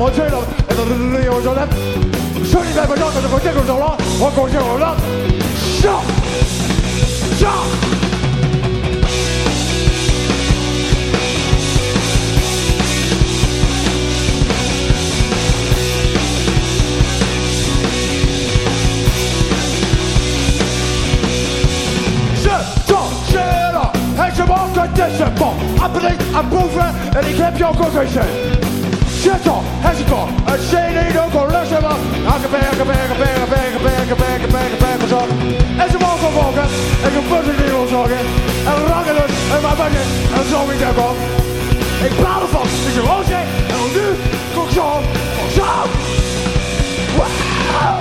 我知道要做咧，所以你咪當佢做即係做咯，我講即係做啦，stop stop。je manque de ce bon Appelez à bouffer et les crêpes Shuttle, Hessico, een CD Doko, Luxemburg, Hakkenbergen, Bergen, Bergen, Bergen, Bergen, Bergen, Bergen, Bergen, Zog. En ze mogen volgen, en heb bussen die ons zorgen. En raken dus, en ben je, en zo niet er kom. Ik praat ervan, dus je roze, en nu, kom zo, kom zo. Wow!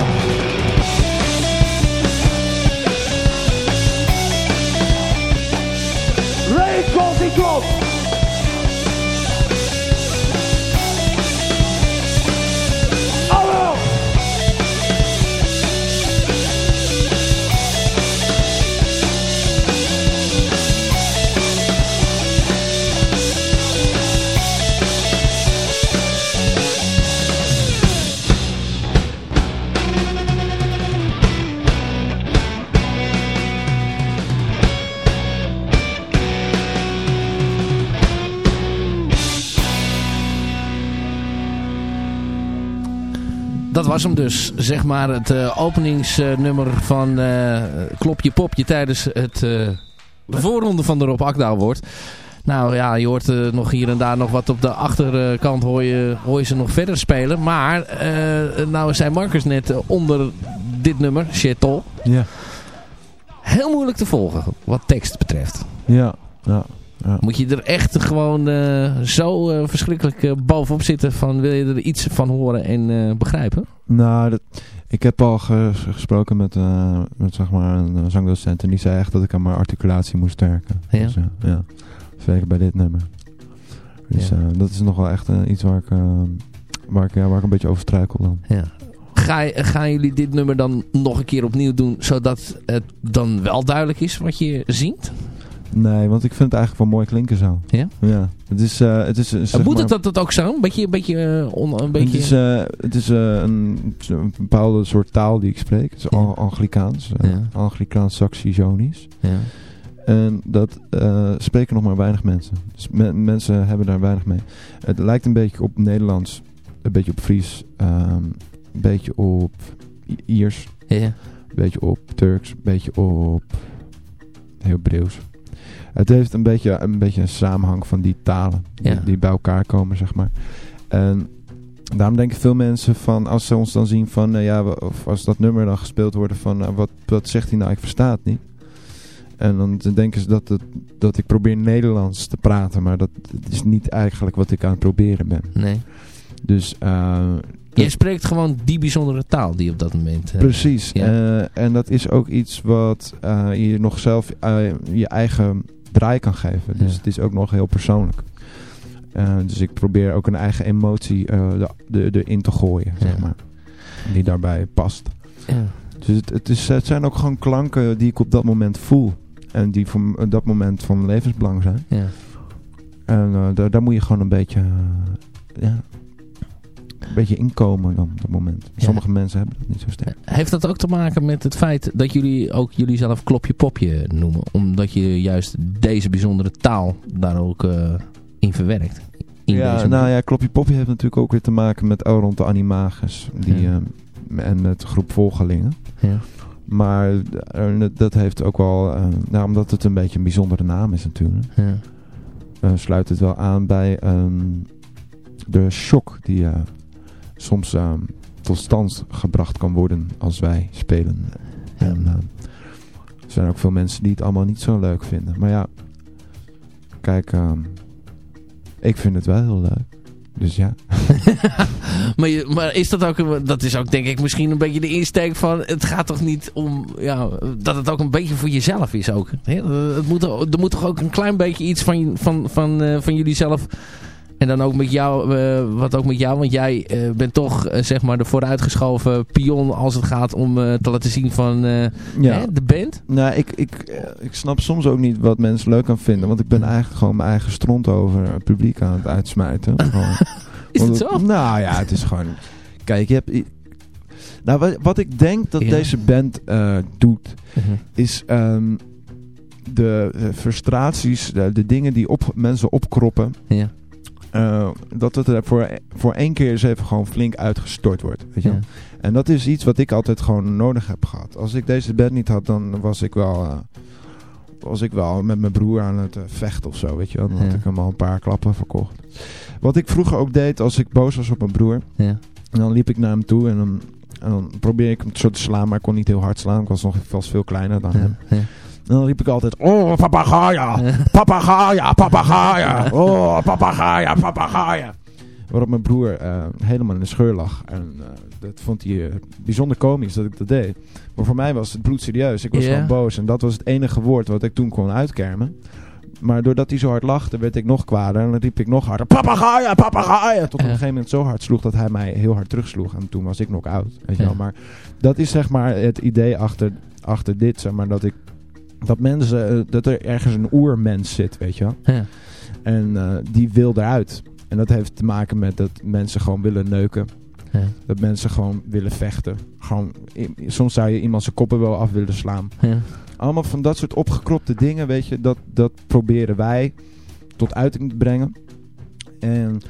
Ray Golden dat was hem dus. Zeg maar het uh, openingsnummer van uh, Klopje Popje tijdens het, uh, de voorronde van de Rob Akdaal wordt. Nou ja, je hoort uh, nog hier en daar nog wat op de achterkant hoor je, hoor je ze nog verder spelen. Maar nou zijn Marcus net onder dit nummer, Chetol. Ja. Heel moeilijk te volgen wat tekst betreft. Ja, ja. Ja. Moet je er echt gewoon uh, zo uh, verschrikkelijk uh, bovenop zitten van wil je er iets van horen en begrijpen? Nou, dat, ik heb al gesproken met, met zeg maar een zangdocent en die zei echt dat ik aan mijn articulatie moest werken. Ja? Dus, ja. Zeker bij dit nummer. Dus ja. dat is nog wel echt iets waar ik, waar, ik, ja, waar ik een beetje over struikel dan. Ja. Ga, gaan jullie dit nummer dan nog een keer opnieuw doen zodat het dan wel duidelijk is wat je zingt? Nee, want ik vind het eigenlijk wel mooi klinken zo. Ja? Ja. Het is... Uh, het is zeg Moet maar, het dat, dat ook zo? Een beetje... Een beetje, uh, on, een beetje... Het is, uh, het is een, een, bepaalde soort taal die ik spreek. Het is ja. Anglikaans. Ja. Anglikaans Saxisonisch. Ja. En dat spreken nog maar weinig mensen. Dus me, mensen hebben daar weinig mee. Het lijkt een beetje op Nederlands. Een beetje op Fries. Um, een beetje op Iers. Ja. Een beetje op Turks. Een beetje op... Heel. Het heeft een beetje, een beetje een samenhang van die talen. Ja. Die, die, bij elkaar komen, zeg maar. En daarom denken veel mensen van... Als ze ons dan zien van... Uh, ja, of als dat nummer dan gespeeld wordt van... Uh, wat, wat zegt hij nou? Ik versta het niet. En dan denken ze dat, het, dat ik probeer Nederlands te praten. Maar dat is niet eigenlijk wat ik aan het proberen ben. Nee. Dus... Uh, Jij spreekt gewoon die bijzondere taal die op dat moment... Uh, Precies. Ja. Uh, en dat is ook iets wat uh, je nog zelf je eigen draai kan geven. Dus Ja. het is ook nog heel persoonlijk. Uh, dus ik probeer ook een eigen emotie uh, de, de, erin te gooien, zeg maar. Die daarbij past. Ja. Dus het, het, is, het zijn ook gewoon klanken die ik op dat moment voel. En die voor op dat moment van levensbelang zijn. Ja. En uh, daar, daar moet je gewoon een beetje... ja, een beetje inkomen dan op dat moment. Sommige mensen hebben dat niet zo sterk. Heeft dat ook te maken met het feit dat jullie ook jullie zelf klopje popje noemen? Omdat je juist deze bijzondere taal daar ook uh, in verwerkt? In ja, deze nou ja, Kloppie Popje heeft natuurlijk ook weer te maken met Elrond de Animagus. Die, Ja. uh, en met de groep volgelingen. Ja. Maar dat heeft ook wel, uh, nou, omdat het een beetje een bijzondere naam is natuurlijk, Ja. uh, sluit het wel aan bij um, de shock die uh, soms um, tot stand gebracht kan worden als wij spelen. Ja. En uh, er zijn ook veel mensen die het allemaal niet zo leuk vinden. Maar ja, kijk, um, ik vind het wel heel leuk. Dus ja. maar, je, maar is dat ook, dat is ook denk ik misschien een beetje de insteek van, het gaat toch niet om, ja, dat het ook een beetje voor jezelf is ook. Hè? Het moet, er moet toch ook een klein beetje iets van, van, van, uh, van jullie zelf En dan ook met jou, wat ook met jou, want jij bent toch zeg maar de vooruitgeschoven pion als het gaat om te laten zien van ja. hè, de band. Nou, ik, ik, ik snap soms ook niet wat mensen leuk kan vinden, want ik ben eigenlijk gewoon mijn eigen stront over het publiek aan het uitsmijten. Is het zo? Nou ja, het is gewoon... Kijk, je hebt... Nou, wat, wat ik denk dat deze band doet, mhm. is um, de frustraties, de, de, dingen die op mensen opkroppen. Ja. Uh, dat het er voor, voor één keer eens even gewoon flink uitgestort wordt. Weet je? En dat is iets wat ik altijd gewoon nodig heb gehad. Als ik deze band niet had, dan was ik wel, uh, was ik wel met mijn broer aan het uh, vechten of zo. Weet je? Dan had ik hem al een paar klappen verkocht. Wat ik vroeger ook deed als ik boos was op mijn broer. Ja. En dan liep ik naar hem toe en dan, en dan probeerde ik hem zo te slaan, maar ik kon niet heel hard slaan. Ik was nog veel kleiner dan hem. En dan riep ik altijd, oh papagaya, papagaya, papagaya, oh papagaya, papagaya. Waarop mijn broer uh, helemaal in de scheur lag. En uh, dat vond hij uh, bijzonder komisch dat ik dat deed. Maar voor mij was het bloedserieus. Ik was yeah. gewoon boos. En dat was het enige woord wat ik toen kon uitkermen. Maar doordat hij zo hard lachte, werd ik nog kwader. En dan riep ik nog harder, papagaya, papagaya. Tot op een gegeven moment zo hard sloeg dat hij mij heel hard terugsloeg. En toen was ik nog oud. Weet je wel. Maar dat is zeg maar het idee achter, achter dit. Zeg maar, dat ik dat mensen, eh, dat er ergens een oermens zit, weet je wel. Ja. En uh, die wil eruit. En dat heeft te maken met dat mensen gewoon willen neuken. Ja. Dat mensen gewoon willen vechten. Gewoon, soms zou je iemand zijn koppen wel af willen slaan. Ja. Allemaal van dat soort opgekropte dingen, weet je. Dat, dat proberen wij tot uiting te brengen. En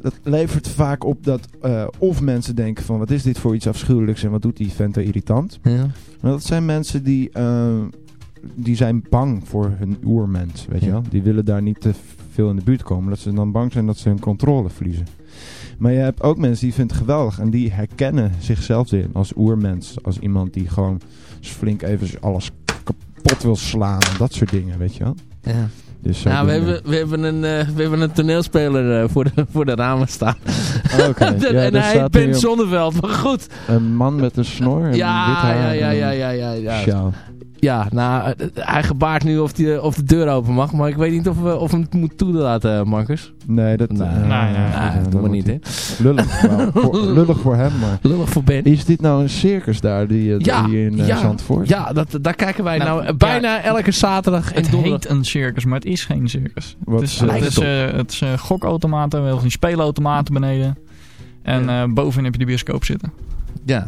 dat levert vaak op dat uh, of mensen denken van... wat is dit voor iets afschuwelijks en wat doet die vent er irritant. Ja. Maar dat zijn mensen die... Uh, die zijn bang voor hun oermens, weet je wel. Die willen daar niet te veel in de buurt komen. Dat ze dan bang zijn dat ze hun controle verliezen. Maar je hebt ook mensen die vinden het geweldig. En die herkennen zichzelf in als oermens. Als iemand die gewoon flink even alles kapot wil slaan. En dat soort dingen, weet je wel. Ja. Dus nou, we hebben, we, hebben een, uh, we hebben een toneelspeler uh, voor, de, voor de ramen staan. Oh, okay. ja, en hij heet Ben Zonneveld, maar goed. Een man met een snor en ja, wit haar. Ja, ja, ja, ja, ja. ja. Ja, nou, hij gebaart nu of, die, of de deur open mag. Maar ik weet niet of we of hem het moet toelaten, Marcus. Nee, dat... Nee, uh, nou, ja, dat doen we niet, hè. Lullig, nou, voor, lullig voor hem, maar... Lullig voor Ben. Is dit nou een circus daar, die, eh, ja, hier in uh, ja, Zandvoort? Ja, dat, daar kijken wij nou, nou bijna elke zaterdag Het heet een circus, maar het is geen circus. Wat, het is, uh, het is, het is gokautomaten, wel geen speelautomaten beneden. En bovenin heb je de bioscoop zitten. Ja,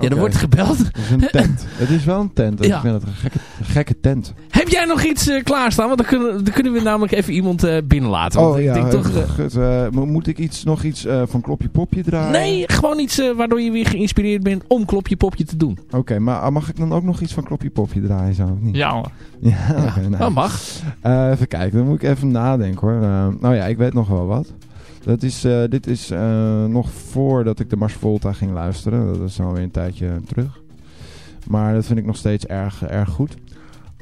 ja er wordt gebeld. Het is een tent. het is wel een tent. Ja. Ik vind het een gekke, gekke tent. Heb jij nog iets uh, klaarstaan? Want dan kunnen, dan kunnen we namelijk even iemand uh, binnenlaten. oh ja, denk toch, uh, moet ik iets, nog iets van Klopje Popje draaien? Nee, gewoon iets waardoor je weer geïnspireerd bent om Klopje Popje te doen. Oké, maar mag ik dan ook nog iets van Klopje Popje draaien? Zou ik niet? Ja hoor. Ja, okay, nou. dat mag. even kijken, dan moet ik even nadenken hoor. nou ja, ik weet nog wel wat. Dat is, uh, dit is uh, nog voordat ik de Mars Volta ging luisteren. Dat is alweer een tijdje terug. Maar dat vind ik nog steeds erg, erg goed.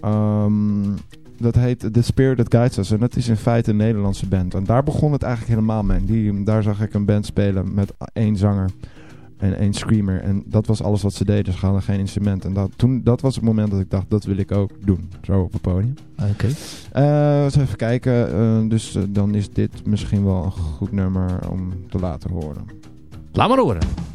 Um, dat heet The Spirit That Guides Us. En dat is in feite een Nederlandse band. En daar begon het eigenlijk helemaal mee. Die, daar zag ik een band spelen met één zanger en één screamer. En dat was alles wat ze deden. Ze hadden geen instrument. En dat, toen, dat was het moment dat ik dacht, dat wil ik ook doen. Zo op het podium. Oké. Okay. Uh, eh, even kijken. Uh, dus uh, dan is dit misschien wel een goed nummer om te laten horen. Laat maar horen.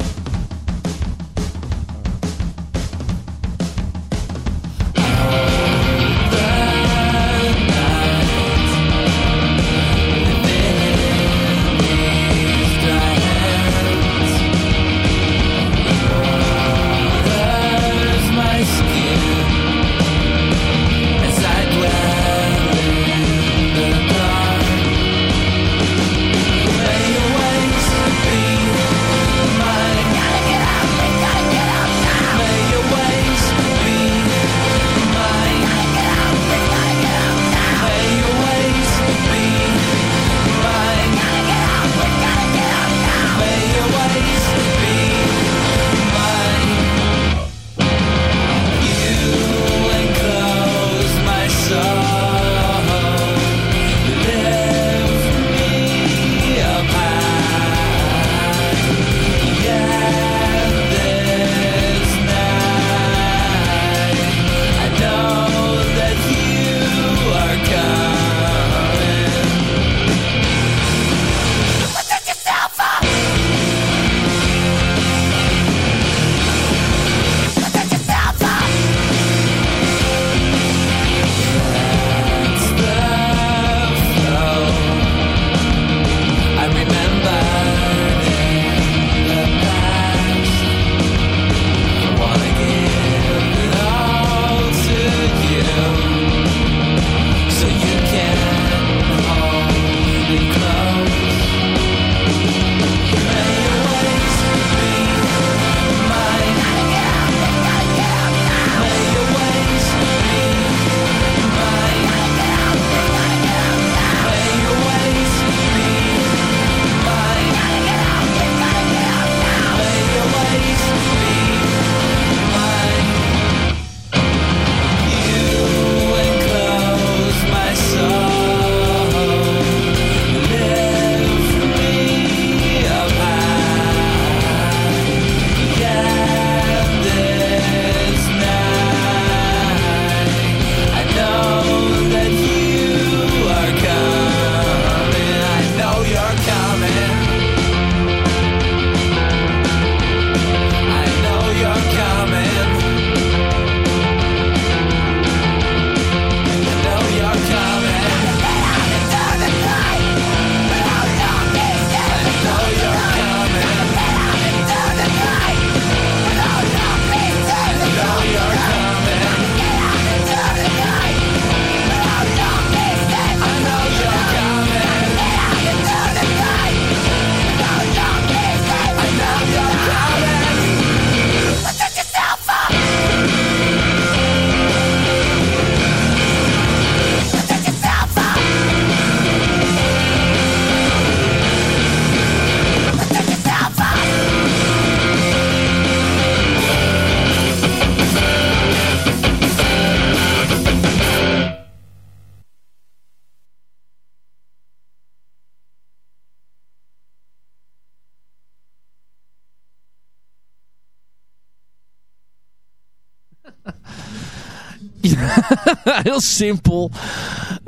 Heel simpel.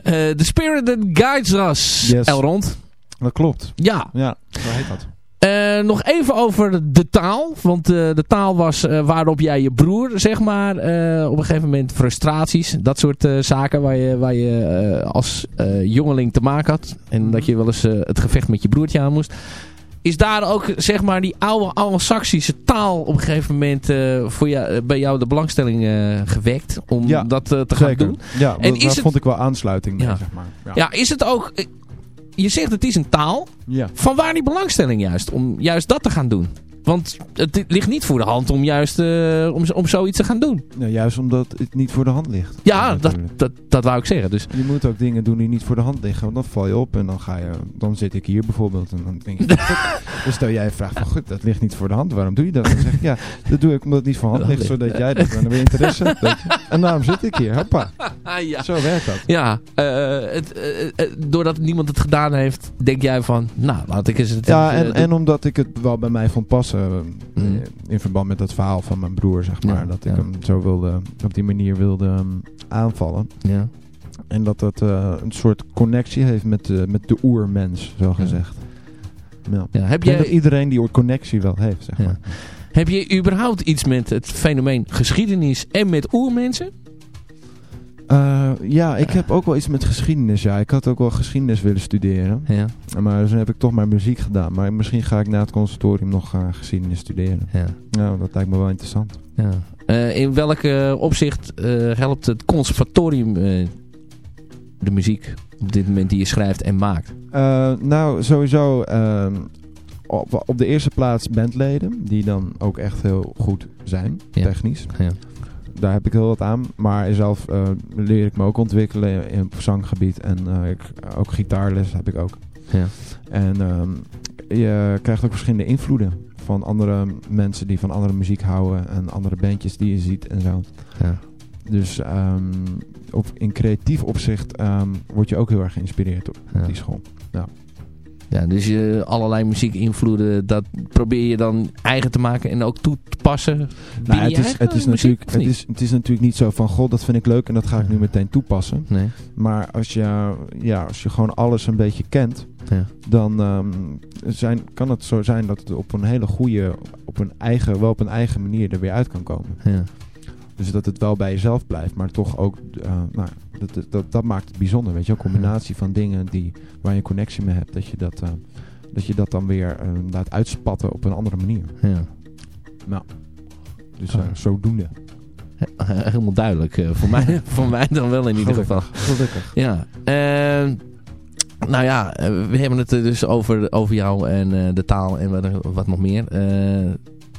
The Spirit That Guides Us, yes. Elrond. Dat klopt. Ja. Ja, zo heet dat. Uh, nog even over de taal. Want uh, de taal was uh, waarop jij je broer, zeg maar, op een gegeven moment frustraties. Dat soort zaken waar je, waar je als jongeling te maken had. En dat je wel eens het gevecht met je broertje aan moest. Is daar ook, zeg maar, die oude Anglo-Saxische taal op een gegeven moment voor jou, bij jou de belangstelling gewekt? Om ja, dat te gaan doen? Ja, en daar vond ik wel aansluiting mee, ja. zeg maar. Ja. ja, is het ook je zegt het is een taal. Ja. Van waar die belangstelling juist? Om juist dat te gaan doen. Want het ligt niet voor de hand om juist uh, om, om zoiets te gaan doen. Nou, juist omdat het niet voor de hand ligt. Ja, dat, dat, dat wou ik zeggen. Dus. Je moet ook dingen doen die niet voor de hand liggen. Want dan val je op en dan, ga je, dan zit ik hier bijvoorbeeld. En dan denk je, dus stel jij vraagt van goed, dat ligt niet voor de hand. Waarom doe je dat? Dan zeg ik, ja, dat doe ik omdat het niet voor de hand ligt. Zodat jij dat dan weer interesse hebt. En daarom zit ik hier. Hoppa. ja. Zo werkt dat. Ja, uh, het, uh, doordat niemand het gedaan heeft, denk jij van, nou, laat ik eens het... Ja, en, en omdat ik het wel bij mij vond passen Mm. In verband met dat verhaal van mijn broer, zeg maar. dat ik hem zo wilde, op die manier wilde um, aanvallen. Ja. En dat dat uh, een soort connectie heeft met, uh, met de oermens, zo gezegd. Ja. Ja. Heb jij... dat iedereen die connectie wel heeft, zeg maar. Heb je überhaupt iets met het fenomeen geschiedenis en met oermensen? Uh, ja, ik heb ook wel iets met geschiedenis. Ja, ik had ook wel geschiedenis willen studeren. Ja. Maar dus heb ik toch maar muziek gedaan. Maar misschien ga ik na het conservatorium nog uh, geschiedenis studeren. Ja. Nou, dat lijkt me wel interessant. Ja. Uh, in welke opzicht helpt het conservatorium de muziek op dit moment die je schrijft en maakt? nou, sowieso ehm, op, op, de eerste plaats bandleden. Die dan ook echt heel goed zijn, ja. technisch. Ja daar heb ik heel wat aan. Maar zelf uh, leer ik me ook ontwikkelen in het zanggebied. En uh, ik, ook gitaarles heb ik ook. Ja. En um, je krijgt ook verschillende invloeden van andere mensen die van andere muziek houden. En andere bandjes die je ziet en zo. Ja. Dus um, op, in creatief opzicht um, word je ook heel erg geïnspireerd op, ja. die school. Ja. Ja, dus je allerlei muziekinvloeden, dat probeer je dan eigen te maken en ook toe te passen. Nou, het, is, het, is natuurlijk, het, is, het is natuurlijk niet zo van, god, dat vind ik leuk en dat ga ik nu meteen toepassen. Nee. Maar als je, ja, als je gewoon alles een beetje kent, ja. dan um, zijn, kan het zo zijn dat het op een hele goede, op een eigen, wel op een eigen manier er weer uit kan komen. Ja. Dus dat het wel bij jezelf blijft, maar toch ook, uh, nou, dat, dat, dat maakt het bijzonder. Weet je, een combinatie van dingen die, waar je een connectie mee hebt, dat je dat, uh, dat, je dat dan weer uh, laat uitspatten op een andere manier. Ja. Nou, dus zodoende. Helemaal duidelijk. voor, mij, voor mij dan wel in ieder geval. Gelukkig. Ja. nou ja, we hebben het dus over, over jou en de taal en wat, wat nog meer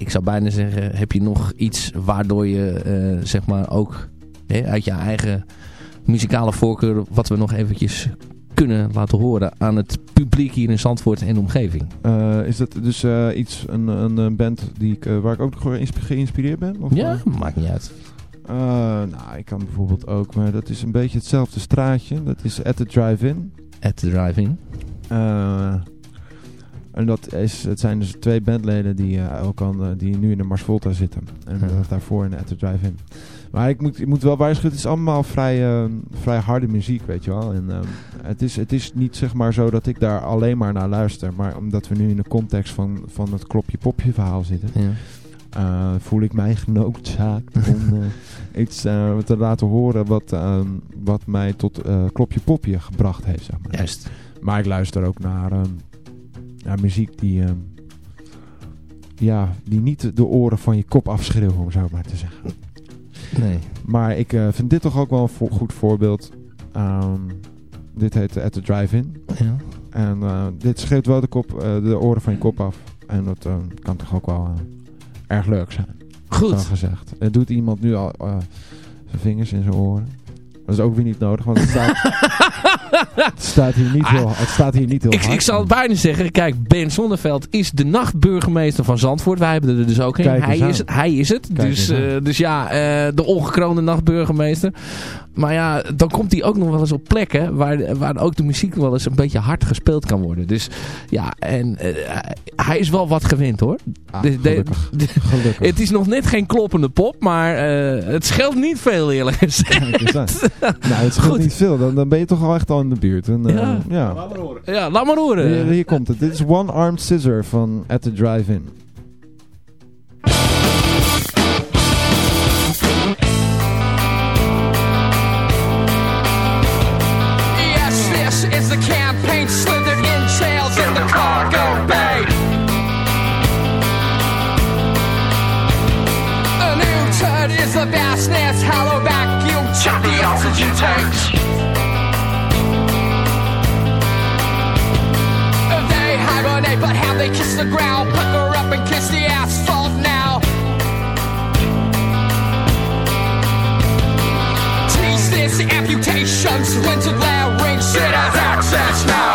ik zou bijna zeggen, heb je nog iets waardoor je uh, zeg maar ook hè, uit je eigen muzikale voorkeur, wat we nog eventjes kunnen laten horen aan het publiek hier in Zandvoort en de omgeving? Uh, is dat dus uh, iets, een, een band die ik, waar ik ook geïnspireerd ben? Of ja, maakt niet uit. nou, ik kan bijvoorbeeld ook, maar dat is een beetje hetzelfde straatje. Dat is At The Drive-In. At The Drive-In. En dat is, het zijn dus twee bandleden die, uh, ook aan, die nu in de Mars Volta zitten. En ja. daarvoor in de At The Drive-In. Maar ik moet, ik moet wel waarschuwen, het is allemaal vrij, uh, vrij harde muziek, weet je wel. En uh, het, is, het is niet zeg maar zo dat ik daar alleen maar naar luister. Maar omdat we nu in de context van, van het klopje-popje verhaal zitten... Ja. voel ik mij genoodzaakt om iets te laten horen wat, wat mij tot klopje-popje gebracht heeft, zeg maar. Juist. Maar ik luister ook naar ja, muziek die, uh, ja, die niet de oren van je kop afschreeuwen, om zo maar te zeggen. Nee. Maar ik uh, vind dit toch ook wel een vo goed voorbeeld. Um, dit heet At The Drive-In. Ja. En uh, dit schreeuwt wel de, kop, de oren van je kop af. En dat kan toch ook wel erg leuk zijn. Goed. gezegd. Het doet iemand nu al zijn vingers in zijn oren. Dat is ook weer niet nodig, want het staat, het staat hier niet heel, het staat hier niet heel ik, hard. Ik zal het bijna zeggen. Kijk, Ben Zonneveld is de nachtburgemeester van Zandvoort. Wij hebben er dus ook een. Hij is het. Hij is het. dus, uh, dus ja, uh, de ongekroonde nachtburgemeester. Maar ja, dan komt hij ook nog wel eens op plekken waar, waar ook de muziek wel eens een beetje hard gespeeld kan worden. Dus ja, en hij is wel wat gewend hoor. Ah, gelukkig. gelukkig. Het is nog net geen kloppende pop, maar het scheelt niet veel eerlijk gezegd. nou, het scheelt niet veel. Dan, dan ben je toch al echt al in de buurt. En, ja. ja. Laat maar horen. Ja, laat maar horen. Hier, hier komt het. Dit is One Armed Scissor van At The Drive-In. Oxygen tanks. They hibernate, but how they kiss the ground, pucker up and kiss the asphalt now. Tease this amputations, glare ring shit has access now.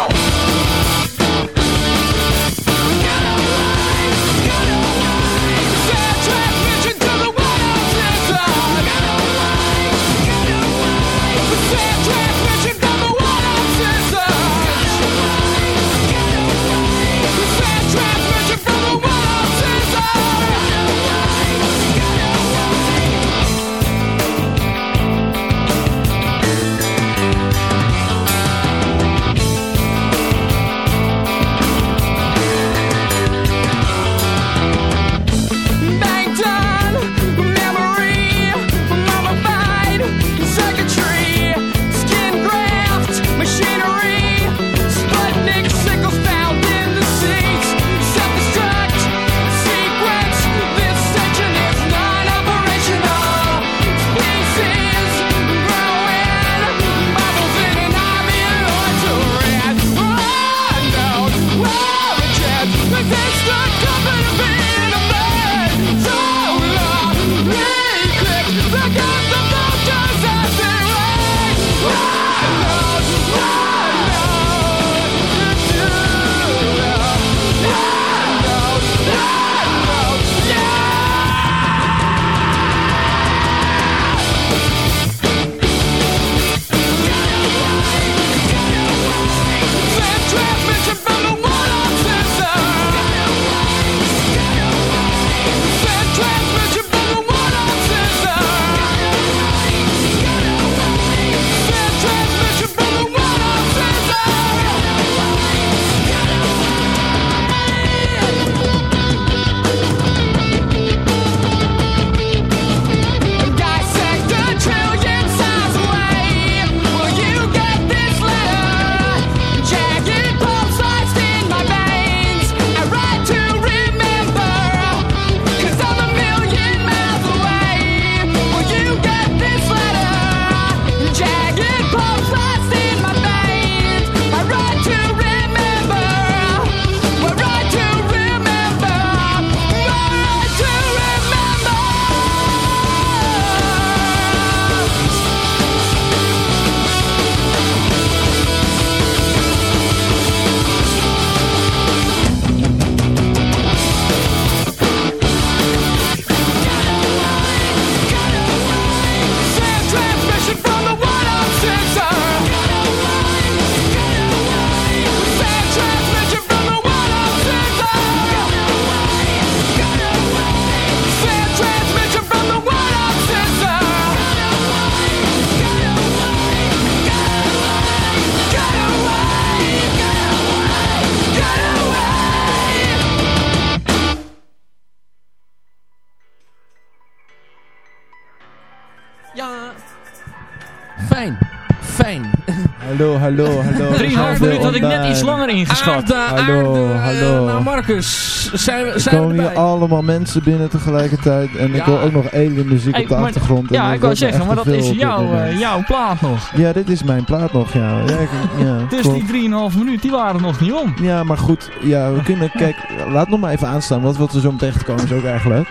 Hallo, hallo. 3,5 minuten had ik net iets langer ingeschat. hallo, hallo. nou Marcus, zijn, we, zijn er komen hier allemaal mensen binnen tegelijkertijd. En ik hoor ook nog alien muziek op de achtergrond. Ja, ik wou zeggen, maar dat is jouw, uh, jouw plaat nog. Ja, dit is mijn plaat nog, ja. ja, ja dus die 3,5 minuten, die waren nog niet om. Ja, maar goed, ja, we kunnen, kijk, laat nog maar even aanstaan. Want wat we zo meteen te komen is ook erg leuk.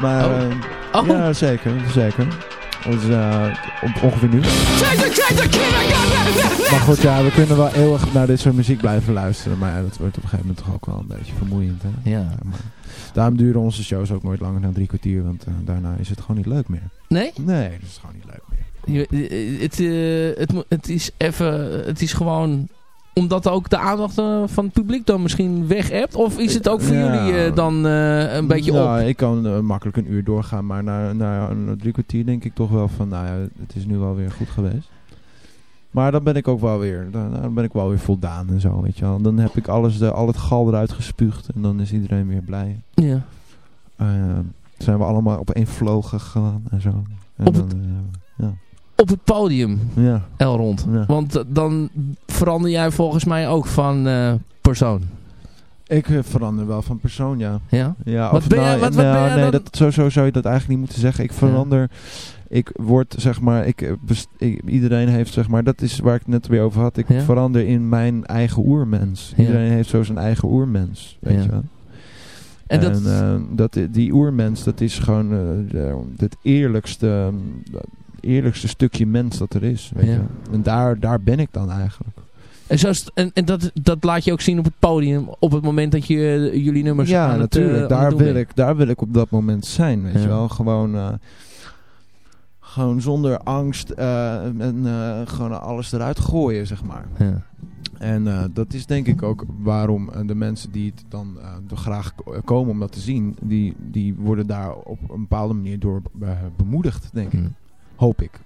Maar, oh. Uh, oh. ja, zeker, zeker. Dus, uh, ongeveer nu. Maar goed, ja, we kunnen wel eeuwig naar dit soort muziek blijven luisteren. Maar ja, dat wordt op een gegeven moment toch ook wel een beetje vermoeiend. Hè? Ja. maar, daarom duren onze shows ook nooit langer dan drie kwartier. Want uh, daarna is het gewoon niet leuk meer. Nee? Nee, dat is gewoon niet leuk meer. Je, het, uh, het, het is even, het is gewoon omdat ook de aandacht uh, van het publiek dan misschien weg hebt? Of is het ook voor ja. jullie uh, dan uh, een beetje nou, op? Ik kan makkelijk een uur doorgaan, maar na, na een drie kwartier denk ik toch wel van, nou ja, het is nu wel weer goed geweest. Maar dan ben ik ook wel weer, dan, ben ik wel weer voldaan en zo, weet je wel. Dan heb ik alles, de, al het gal eruit gespuugd en dan is iedereen weer blij. Ja. zijn we allemaal op één flow gegaan en zo. En op dan, het, ja. Op het podium, ja. Elrond. Ja. Want dan verander jij volgens mij ook van uh, persoon. Ik uh, verander wel van persoon, ja. Ja? ja wat ben nou, jij, wat, nou, wat ben jij nee, dat, zo, zo zou je dat eigenlijk niet moeten zeggen. Ik verander... Ja. Ik word, zeg maar, ik, ik, iedereen heeft, zeg maar, dat is waar ik het net weer over had. Ik ja? verander in mijn eigen oermens. Iedereen heeft zo zijn eigen oermens, weet je wel. En dat, uh, dat, die oermens, dat is gewoon uh, het eerlijkste, eerlijkste stukje mens dat er is. Weet Ja. je? En daar, daar ben ik dan eigenlijk. en zo is het- en, en dat, dat laat je ook zien op het podium op het moment dat je uh, jullie nummers Ja, aan natuurlijk. Het, uh, aan daar, wil bent. ik, daar wil ik op dat moment zijn, weet Ja. je wel. Gewoon, eh, gewoon zonder angst eh, en eh, gewoon alles eruit gooien, zeg maar. Ja. En eh, dat is denk ik ook waarom eh, de mensen die het dan eh, graag komen om dat te zien, die, die worden daar op een bepaalde manier door eh, bemoedigd, denk ik. Hm. Hoop ik.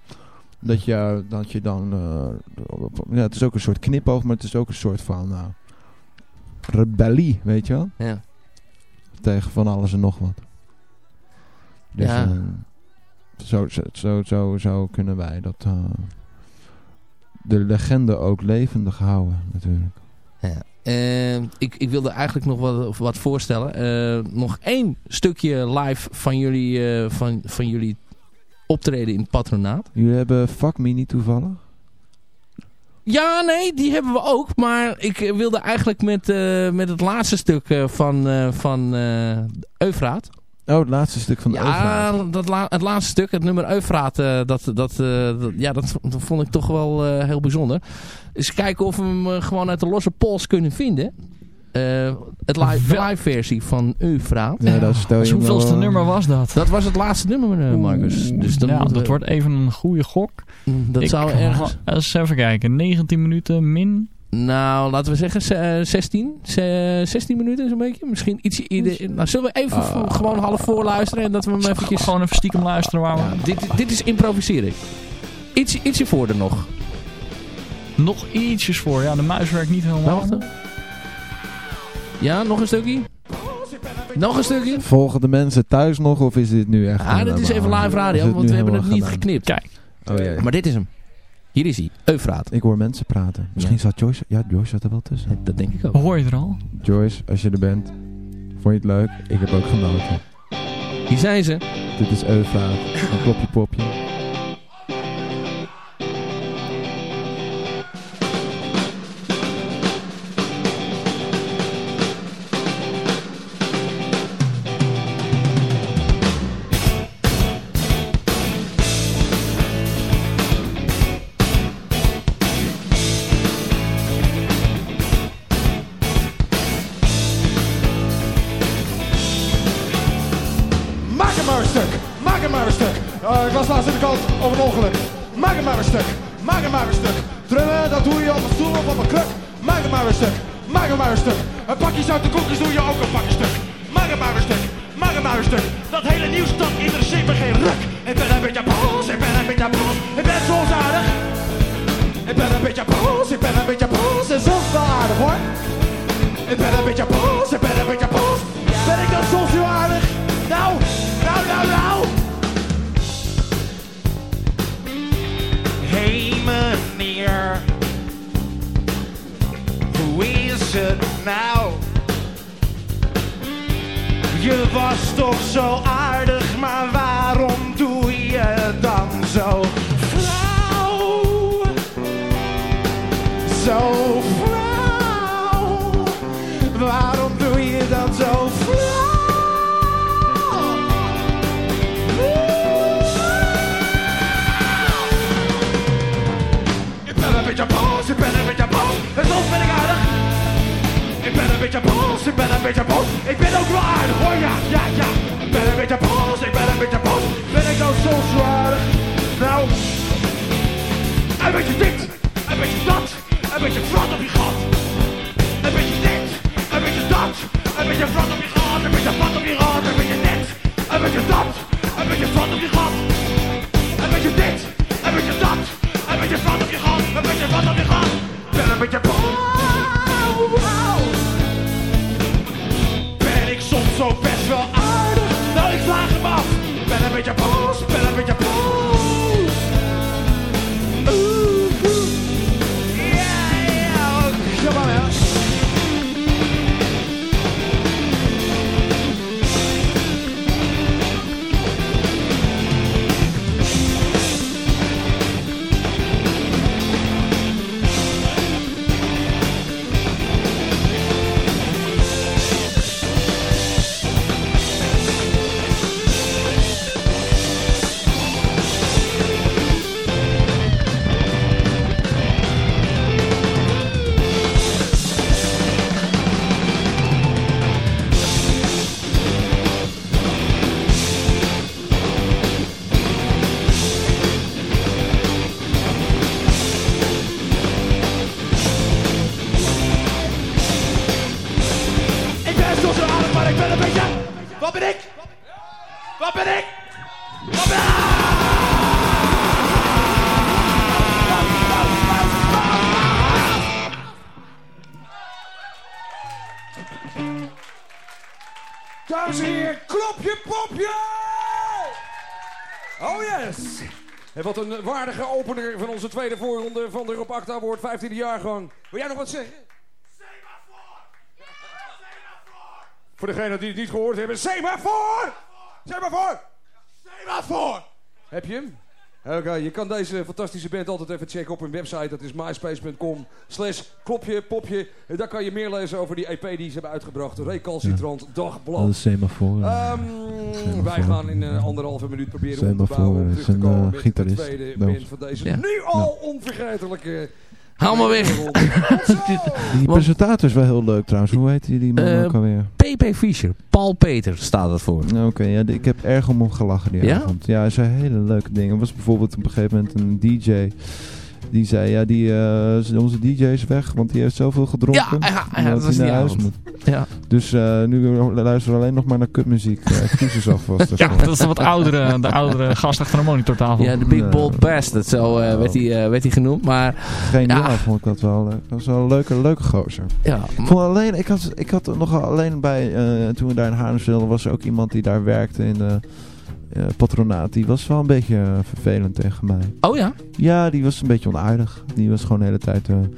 Dat je, dat je dan... eh, ja, het is ook een soort knipoog, maar het is ook een soort van eh, rebellie, weet je wel? Ja. Tegen van alles en nog wat. Dus Ja. eh, zo, zo, zo, zo, kunnen wij dat... de legende ook levendig houden, natuurlijk. Ja. Eh, ik, ik wilde eigenlijk nog wat, wat voorstellen. Nog één stukje live van jullie, van, van jullie optreden in het patronaat. Jullie hebben Fuck Me niet toevallig? Ja, nee, die hebben we ook. Maar ik eh, wilde eigenlijk met, eh, met het laatste stuk eh, van, van eh Eufraat. Oh, het laatste stuk van de Ja, Eufraat. dat la- het laatste stuk, het nummer Eufraat, dat, dat, dat, ja, dat, dat vond ik toch wel heel bijzonder. Dus kijken of we hem gewoon uit de losse pols kunnen vinden. Eh, het live, live versie van Eufraat. Ja, stel je Dus hoeveelste wel- nummer was dat? Dat was het laatste nummer, eh, Marcus. Dus dan ja, dat we- wordt even een goede gok. dat Ik zou ergens... Eens even kijken. 19 minuten min. Nou, laten we zeggen ze- eh, 16. ze- 16 minuten zo'n beetje. Misschien iets... ieder- nou, zullen we even Ah. gewoon half voor luisteren en dat we hem eventjes... Gewoon even stiekem luisteren waar we... Ja, dit, dit is improviseren. Iets, ietsje voor er nog. Nog ietsjes voor. Ja, de muis werkt niet helemaal. Nou, wacht. Ja, nog een stukje? Nog een stukje? Volgen de mensen thuis nog of is dit nu echt... Ah, dit is even live Is radio, want we hebben het niet gedaan? geknipt. Kijk. Oh, ja, ja. Maar dit is hem. Hier is hij. Eufraat. Ik hoor mensen praten. Misschien Ja. zat Joyce... Ja, Joyce zat er wel tussen. Dat denk ik ook. Hoor je er al? Joyce, als je er bent, vond je het leuk? Ik heb ook genoten. Hier zijn ze. Dit is Eufraat. Een klopje popje. Hele nieuws dat interesseert me geen ruk. Ik ben een beetje boos. Ik ben een beetje boos. Ik ben soms aardig. Ik ben een beetje boos. Ik ben een beetje boos. En soms wel aardig hoor. Ik ben een beetje boos, ik ben een beetje boos. Ben ik dan soms aardig? Nou, nou, nou, nou. Hey meneer, hoe is het nou? Je was toch zo aardig, maar waarom doe je dan zo flauw? Zo flauw. Waarom doe je dan zo flauw? Ik ben een beetje boos, ik ben een beetje boos. het soms ben ik aardig ben ook wel aardig hoor, ja, ja, ja. Ik ben een beetje boos, ik ben een beetje boos. Ben ik nou zo zwaar? Nou, een beetje dit, een beetje dat, een beetje flat op je gat. Een beetje dit, een beetje dat, een beetje flat op je gat, een beetje flat op je gat, een beetje dit, een beetje dat, een beetje flat op je gat. Een beetje dit, een beetje dat, een beetje flat op je gat, een beetje flat op je gat. Ben een beetje boos. Ben een beetje boos, ben een beetje wat een waardige opener van onze tweede voorronde van de Rob Acta Award 15e jaargang. Wil jij nog wat zeggen? Voor degenen die het niet gehoord hebben, semafoor! Semafoor! Semafoor! Heb je hem? Oké, je kan deze fantastische band altijd even checken op hun website. Dat is myspace.com slash klopje popje. En daar kan je meer lezen over die EP die ze hebben uitgebracht. Recalcitrant Dagblad. Dat is semafoor. Ehm, wij gaan in een anderhalve minuut proberen om te Semafoor bouwen om is terug te een, komen eh, met gitarist. de tweede band van deze Ja. nu al onvergetelijke... Haal maar weg. Die presentator is wel heel leuk trouwens. Hoe heet die, die man Eh, ook alweer? PP Fischer. Paul Peter staat dat voor. Oké, ja, ik heb erg om hem gelachen die Ja? avond. Ja, hij zei hele leuke dingen. Er was bijvoorbeeld op een gegeven moment een DJ... Die zei, ja, die, eh, onze DJ is weg, want die heeft zoveel gedronken. Ja, ja, ja, omdat dat was naar huis moet. Ja. Dus eh, nu luisteren we alleen nog maar naar kutmuziek. Uh, excuses alvast. Ja, dat is de wat oudere, de oudere gast achter de monitortafel. ja, de Big. Bold Bastard, zo eh, werd hij eh, werd hij genoemd. Maar Geniaal Ja. vond ik dat wel. Dat was wel een leuke, leuke gozer. ja, Ik vond alleen, ik had, ik had nog alleen bij, eh, toen we daar in Haarlem was er ook iemand die daar werkte in de eh, patronaat. Die was wel een beetje eh, vervelend tegen mij. oh ja. Ja, die was een beetje onaardig. Die was gewoon de hele tijd eh, een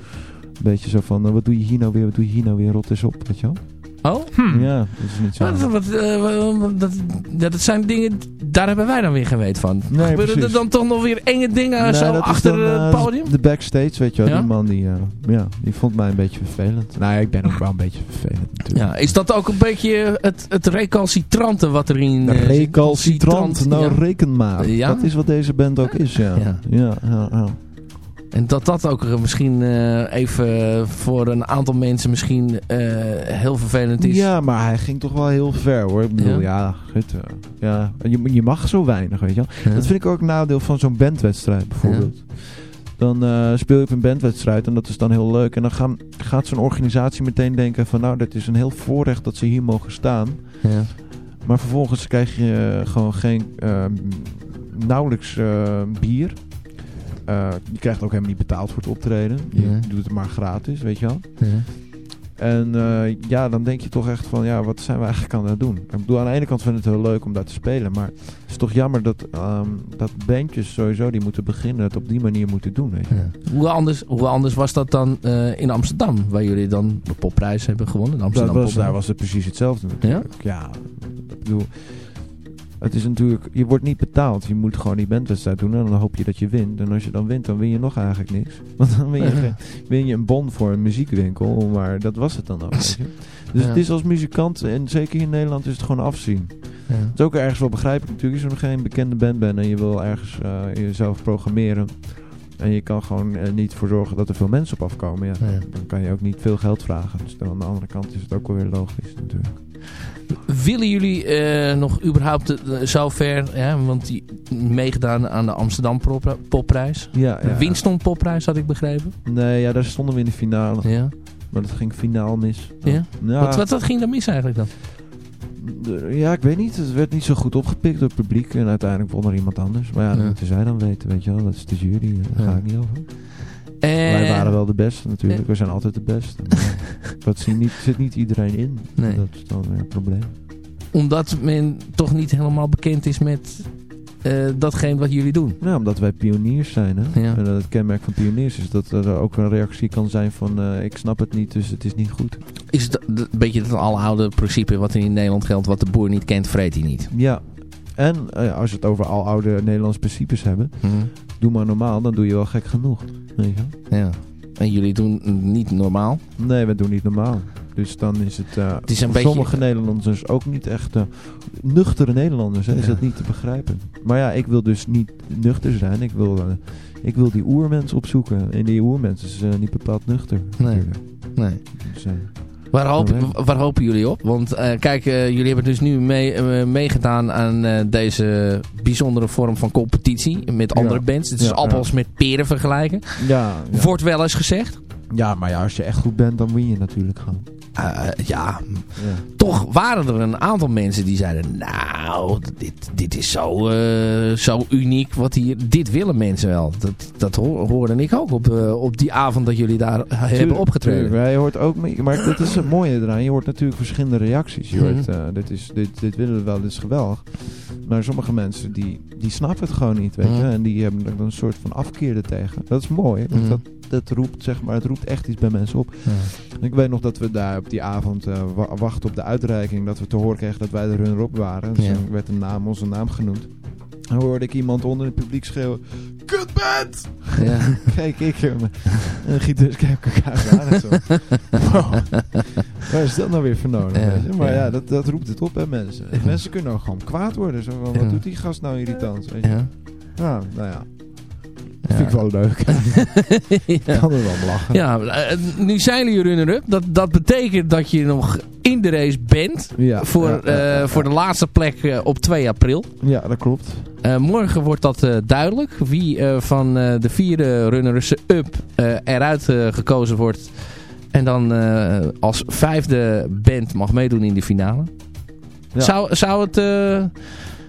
beetje zo van, wat doe je hier nou weer, wat doe je hier nou weer, rot eens op, weet je wel. Oh, Hm. Ja, dat is niet zo. wat, wat, eh, wat- dat, zijn dingen, daar hebben wij dan weer geweten van. Nee, Gebeuren er dan toch nog weer enge dingen Nee, zo achter dan, het eh, podium? De backstage, weet je wel. Ja? Die man die, eh, ja, die vond mij een beetje vervelend. Nou ja, ik ben ook wel een beetje vervelend natuurlijk. Ja, is dat ook een beetje het, het recalcitrante wat erin eh, zit? Recalcitrant, nou ja. reken maar. Ja? Dat is wat deze band ook is, ja. Ja. Ja, ja, ja. En dat dat ook misschien eh, even voor een aantal mensen misschien eh, heel vervelend is. Ja, maar hij ging toch wel heel ver hoor. Ik bedoel, Ja? ja, goed, ja. Je, je mag zo weinig, weet je wel. Ja. Dat vind ik ook een nadeel van zo'n bandwedstrijd bijvoorbeeld. Dan eh, speel je op een bandwedstrijd en dat is dan heel leuk. En dan gaan, gaat zo'n organisatie meteen denken van nou, dat is een heel voorrecht dat ze hier mogen staan. Ja. Maar vervolgens krijg je gewoon geen, eh, nauwelijks bier. Eh, je krijgt ook helemaal niet betaald voor het optreden. Je Ja. doet het maar gratis, weet je wel. Ja. En eh, ja, dan denk je toch echt van, ja, wat zijn we eigenlijk aan het doen? Ik bedoel, aan de ene kant vind ik het heel leuk om daar te spelen, maar het is toch jammer dat, ehm, dat bandjes sowieso die moeten beginnen, het op die manier moeten doen, weet je. Ja. Hoe, anders, hoe anders was dat dan eh, in Amsterdam, waar jullie dan de popprijs hebben gewonnen? Dat Amsterdam was, daar was het precies hetzelfde natuurlijk. Ja, ik bedoel, het is natuurlijk, je wordt niet betaald. Je moet gewoon die bandwedstrijd doen en dan hoop je dat je wint. En als je dan wint, dan win je nog eigenlijk niks. Want dan win je, geen- win je een bon voor een muziekwinkel, maar dat was het dan ook, weet je. Dus Ja. het is als muzikant, en zeker hier in Nederland, is het gewoon afzien. Ja. Het is ook ergens wel begrijpelijk natuurlijk. Als je nog geen bekende band bent en je wil ergens eh, jezelf programmeren. En je kan gewoon er niet voor zorgen dat er veel mensen op afkomen. Ja, Ja. Dan kan je ook niet veel geld vragen. Dus dan aan de andere kant is het ook wel weer logisch natuurlijk. Willen jullie eh, nog überhaupt uh, zover, ja, want die meegedaan aan de Amsterdam Pop- Popprijs. Ja, De ja. Winston Popprijs had ik begrepen. Nee, ja, daar stonden we in de finale. Ja. Maar dat ging finaal mis. Ja? Ja, Wat, wat, wat ging daar mis eigenlijk dan? De- ja, ik weet niet. Het werd niet zo goed opgepikt door het publiek. En uiteindelijk won er iemand anders. Maar ja, dat Ja. moeten zij dan weten, weet je wel. Dat is de jury, eh, daar Ja. ga ik niet over. Eh, Wij waren wel de beste natuurlijk. We zijn altijd de beste. Dat zien niet, zit niet iedereen in. Nee. Dat is dan weer een probleem. Omdat men toch niet helemaal bekend is met eh, datgene wat jullie doen. Nou, omdat wij pioniers zijn. Hè? Ja. En dat het kenmerk van pioniers is dat er ook een reactie kan zijn van... eh, ik snap het niet, dus het is niet goed. Is het een beetje het aloude principe wat in Nederland geldt. Wat de boer niet kent, vreet hij niet. Ja. En eh, als we het over al oude Nederlandse principes hebben... Doe maar normaal, dan doe je wel gek genoeg. Weet je? Ja. En jullie doen niet normaal. Nee, we doen niet normaal. Dus dan is het, eh Het is een voor beetje- sommige Nederlanders ook niet echt eh, nuchtere Nederlanders. Hè, is dat niet te begrijpen. Maar ja, ik wil dus niet nuchter zijn. Ik wil, eh, ik wil die oermens opzoeken. En die oermens is niet bepaald nuchter. Nee. natuurlijk. Nee. Dus, Waar, hoop, Nee. waar hopen jullie op? Want eh, kijk, eh, jullie hebben dus nu mee, eh, meegedaan aan deze bijzondere vorm van competitie met andere Ja. bands. Het is Ja, appels met peren vergelijken. ja, ja. Wordt wel eens gezegd. Ja, maar ja, als je echt goed bent, dan win je natuurlijk gewoon. Eh, ja, Ja. toch waren er een aantal mensen die zeiden... Nou, dit, dit is zo, eh, zo uniek. Wat hier, dit willen mensen wel. Dat, dat hoor- hoorde ik ook op, eh, op die avond dat jullie daar hebben opgetreden. tuurlijk. Maar je hoort ook, mee- maar dat is het mooie eraan. Je hoort natuurlijk verschillende reacties. Je Mhm. hoort, eh, dit, is, dit, dit willen we wel, dit is geweldig. Maar sommige mensen die, die snappen het gewoon niet, weet je. En die hebben er dan een soort van afkeer er tegen. Dat is mooi, Mhm. dat, dat roept, zeg maar, het roept echt iets bij mensen op. Ja. Ik weet nog dat we daar op die avond eh, wa- wachten op de uitreiking. Dat we te horen kregen dat wij de runner-up waren. Dus Ja. werd een naam, onze naam genoemd. Dan hoorde ik iemand onder het publiek schreeuwen... Kutband! Ja. Kijk, ik eh, en gitarist kijk elkaar aan en zo. Wow. Waar is dat nou weer voor nodig? Ja? Maar ja. ja, dat, dat roept het op, hè, mensen. Mensen kunnen ook gewoon kwaad worden. Zo van, wat doet die gast nou irritant? Weet je? Ja. Ja, nou ja. Ja. Vind ik wel leuk. Ik ja. kan er wel om lachen. Ja, eh, nu zijn jullie runner-up. Dat, dat betekent dat je nog in de race bent. Ja, voor, ja, eh, voor de laatste plek eh, op 2 april. Ja, dat klopt. Morgen wordt dat duidelijk. Wie van de vierde runners-up eruit gekozen wordt. En dan als vijfde band mag meedoen in de finale. Zou, zou, het,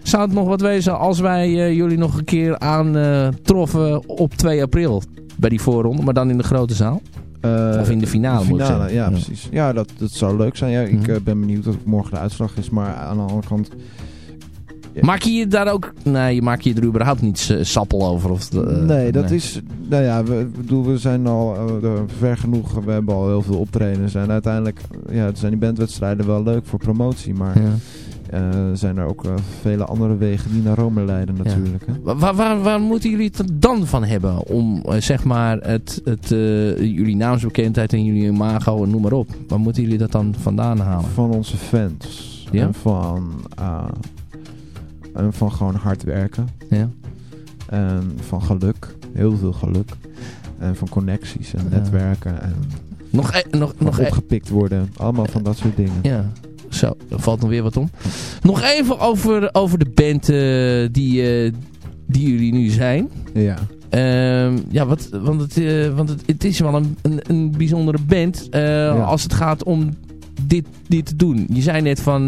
zou het nog wat wezen als wij eh, jullie nog een keer aantroffen op 2 april? Bij die voorronde, maar dan in de grote zaal. Eh, Of in de finale, moet ik finale, zeggen. ja, Ja. precies. Ja, dat, dat zou leuk zijn. Ja, ik eh, ben benieuwd wat morgen de uitslag is. Maar aan de andere kant... Ja. Maak je je daar ook... Nee, je maakt je er überhaupt niet sappel over? Of, nee, dat is... Nou ja, we, bedoel, we zijn al ver genoeg. We hebben al heel veel optredens. En uiteindelijk ja, zijn die bandwedstrijden wel leuk voor promotie. Maar Ja. Eh, zijn er ook eh, vele andere wegen die naar Rome leiden natuurlijk. Hè? Waar, waar, waar, moeten jullie het dan van hebben? Om eh, zeg maar het, het, eh, jullie naamsbekendheid en jullie imago en noem maar op. Waar moeten jullie dat dan vandaan halen? Van onze fans. Ja? En van... eh, en van gewoon hard werken. Ja? En van geluk. Heel veel geluk. En van connecties en Ja. netwerken. En Nog, e nog e opgepikt worden. Allemaal van dat soort dingen. Ja, zo, er valt nog weer wat om. Nog even over, over de band eh, die, eh, die jullie nu zijn. Ja. Ehm, ja, wat, want, het, eh, want het, het is wel een, een, een bijzondere band als het gaat om dit, dit te doen. Je zei net van,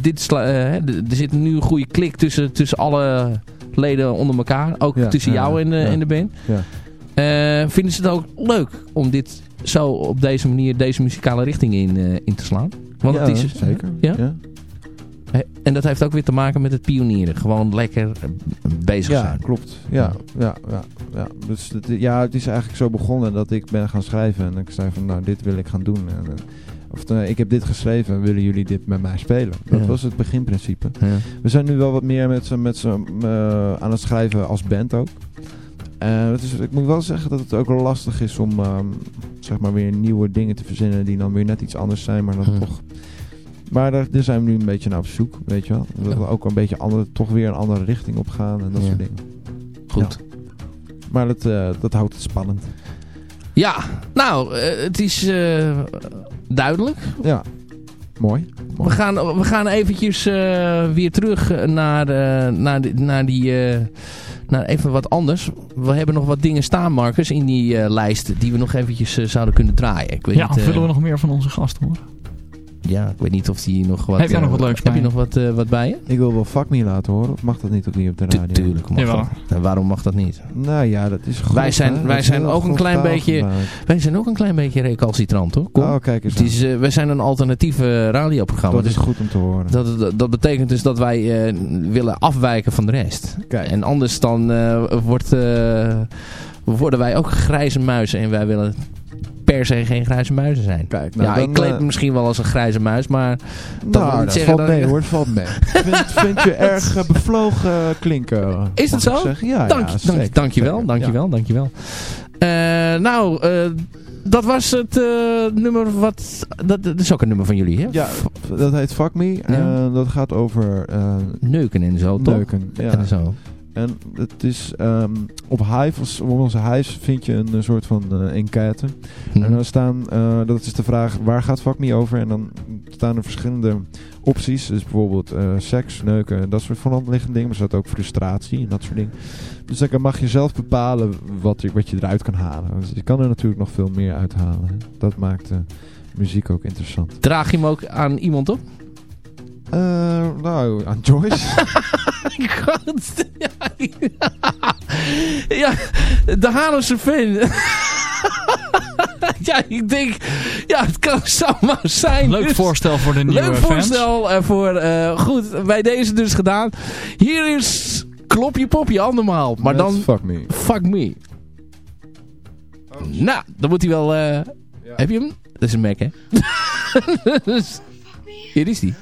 dit er zit nu een goede klik tussen, tussen alle leden onder elkaar. Ook Ja, tussen jou en, en de band. Ja. Vinden ze het ook leuk om dit zo op deze manier, deze muzikale richting in, in te slaan? Want ja, het is, zeker. Ja? ja. En dat heeft ook weer te maken met het pionieren. Gewoon lekker eh, bezig Ja, zijn. klopt. Ja, ja, ja, ja. Dus het, ja, het is eigenlijk zo begonnen dat ik ben gaan schrijven. En ik zei van, nou, dit wil ik gaan doen. En, eh, of eh, ik heb dit geschreven, willen jullie dit met mij spelen? Dat Ja. was het beginprincipe. Ja. We zijn nu wel wat meer met z'n met z'n, eh, aan het schrijven als band ook. Eh, het is, ik moet wel zeggen dat het ook wel lastig is om ehm, zeg maar weer nieuwe dingen te verzinnen die dan weer net iets anders zijn, maar dan Hmm. toch. Maar daar, daar zijn we nu een beetje naar op zoek, weet je wel. Dat we Ja. ook een beetje andere, toch weer een andere richting op gaan en dat Ja. soort dingen. Goed. Maar dat, dat houdt het spannend. Ja, nou, het is duidelijk. Ja, mooi. We, gaan, we gaan eventjes weer terug naar, naar, naar die... naar even wat anders. We hebben nog wat dingen staan, Marcus, in die lijst die we nog eventjes zouden kunnen draaien. Ik weet ja, niet, willen we nog meer van onze gasten horen? Ja, ik weet niet of die nog wat... Heb jij nog wat leuks Heb je nog wat, uh, wat bij je? Ik wil wel Fuck Me laten horen. Of mag dat niet opnieuw op de radio? Tuurlijk mag dat. En waarom mag dat niet? Nou ja, dat is goed. Wij zijn, wij zijn ook een klein beetje... Wij zijn ook een klein beetje recalcitrant hoor. Kom. Oh, kijk eens het is, uh, Wij zijn een alternatieve radioprogramma. Dat is dus goed om te horen. Dat, dat, dat betekent dus dat wij uh, willen afwijken van de rest. Kijk. En anders dan wordt, worden wij ook grijze muizen. En wij willen per se geen grijze muizen zijn. Kijk, nou, ja, ik kleed me uh, misschien wel als een grijze muis, maar... Dat nou, dat valt mee hoor, valt mee. vind, vind je erg uh, bevlogen klinken. Is dat zo? Ja, dank, ja, dank, dankjewel, zeker. dankjewel, dankjewel. Uh, nou, dat was het nummer wat... Dat, dat, is ook een nummer van jullie, hè? Ja, dat heet Fuck Me. Ja. dat gaat over... neuken en zo, toch? Neuken, ja. En zo. En het is um, op Hive, op onze Hive vind je een, een soort van uh, enquête. En dan staan, uh, dat is de vraag, waar gaat vak niet over? En dan staan er verschillende opties. Dus bijvoorbeeld uh, seks, neuken, dat soort van liggende dingen. Maar er staat ook frustratie en dat soort dingen. Dus dan mag je zelf bepalen wat je, wat je eruit kan halen. Dus je kan er natuurlijk nog veel meer uithalen. Dat maakt muziek ook interessant. Draag je hem ook aan iemand op? Uh, nou, aan Joyce. God. ja, de Haarlemse fan. ja, ik denk... Ja, het kan zomaar zijn. Leuk dus, voorstel voor de nieuwe Leuk voorstel uh, voor... Uh, goed, bij deze dus gedaan. Hier is Klopje Popje andermaal. Maar dan... Fuck Me. Fuck Me. Oh, nou, dan moet hij wel... Uh, ja. Heb je hem? Dat is een Mac, hè? dus, hier is hij.